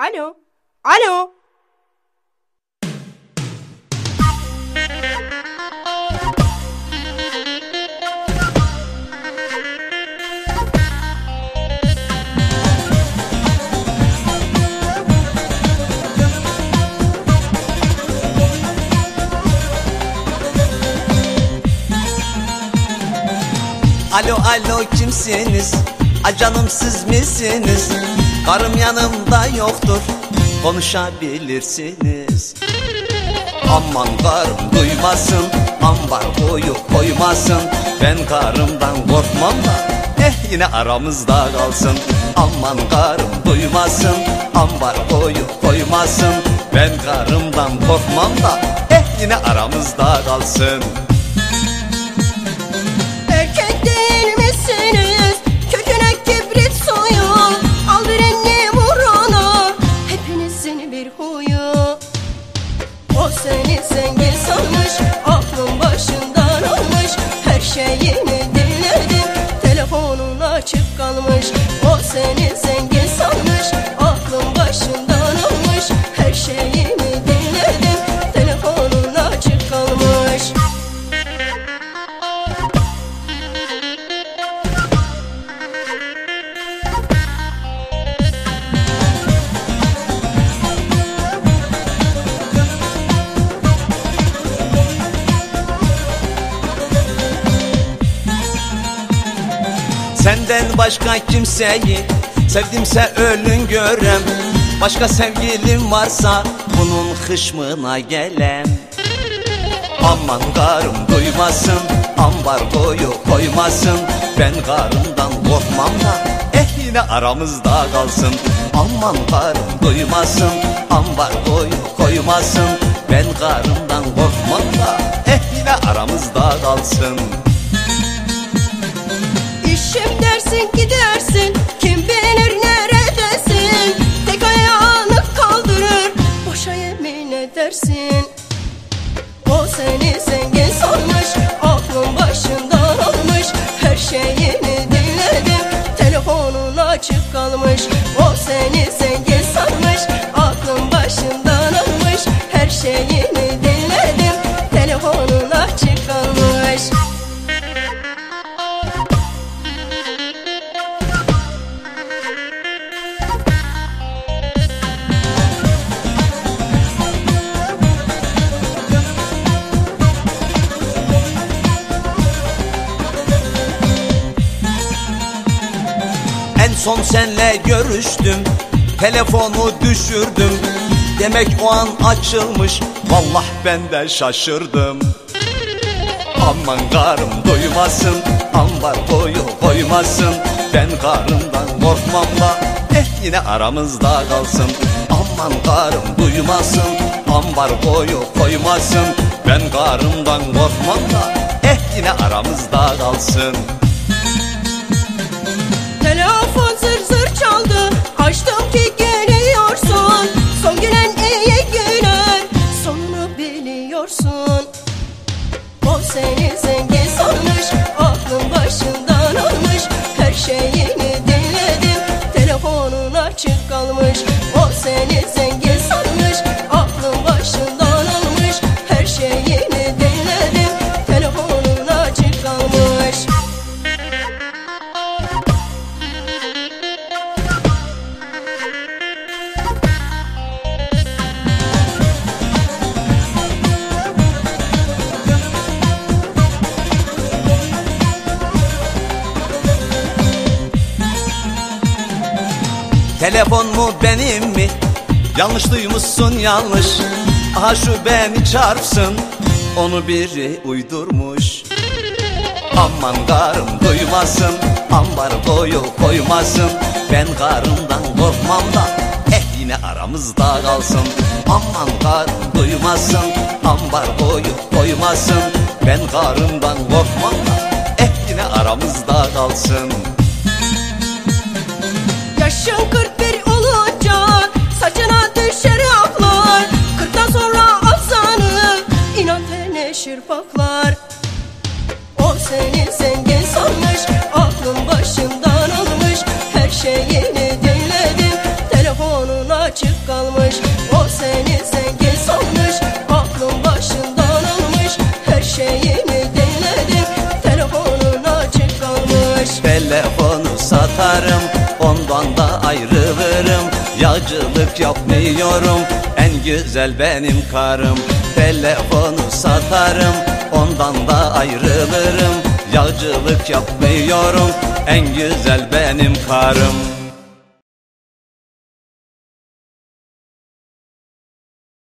Alo. Alo. Alo alo kimsiniz? Acanım siz misiniz? Karım yanımda yoktur Konuşabilirsiniz. Aman karım duymasın Ambar koyu koymasın. Ben karımdan korkmam da Eh yine aramızda kalsın. Aman karım duymasın Ambar koyu koymasın. Ben karımdan korkmam da Eh yine aramızda kalsın başka kimseyi Sevdimse ölün görem. Başka sevgilim varsa Bunun hışmına gelem. Aman karım duymasın Ambar koyu koymasın. Ben karımdan korkmam da Eh yine aramızda kalsın. Aman karım duymasın Ambar koyu koymasın. Ben karımdan korkmam da Eh yine aramızda kalsın dinledim Telefonun açık kalmış En son senle görüştüm Telefonu düşürdüm Demek o an açılmış. Vallah ben de şaşırdım. Aman karım duymasın Ambar boyu koymasın. Ben karımdan korkmam da Eh yine aramızda kalsın. Aman karım duymasın Ambar boyu koymasın. Ben karımdan korkmam da Eh yine aramızda kalsın seni zengin Telefon mu benim mi? Yanlış duymuşsun yanlış. Aha şu beni çarpsın. Onu biri uydurmuş. Aman karım duymasın. Ambar boyu koymasın. Ben karımdan korkmam da Eh yine aramızda kalsın. Aman karım duymasın. Ambar boyu koymasın. Ben karımdan korkmam da Eh yine aramızda kalsın yaşın 41 olunca saçına düşer aklar Kırktan sonra afzanı inan teneşir paklar. O seni zengin sanmış. Aklın başından almış. Her şeyini dinledim telefonun açık kalmış. O seni zengin sanmış. Aklın başından almış. Her şeyini dinledim telefonun açık kalmış. Telefonu satarım. Ondan da ayrılırım. Yağcılık yapmıyorum. En güzel benim karım. Telefonu satarım. Ondan da ayrılırım. Yağcılık yapmıyorum. En güzel benim karım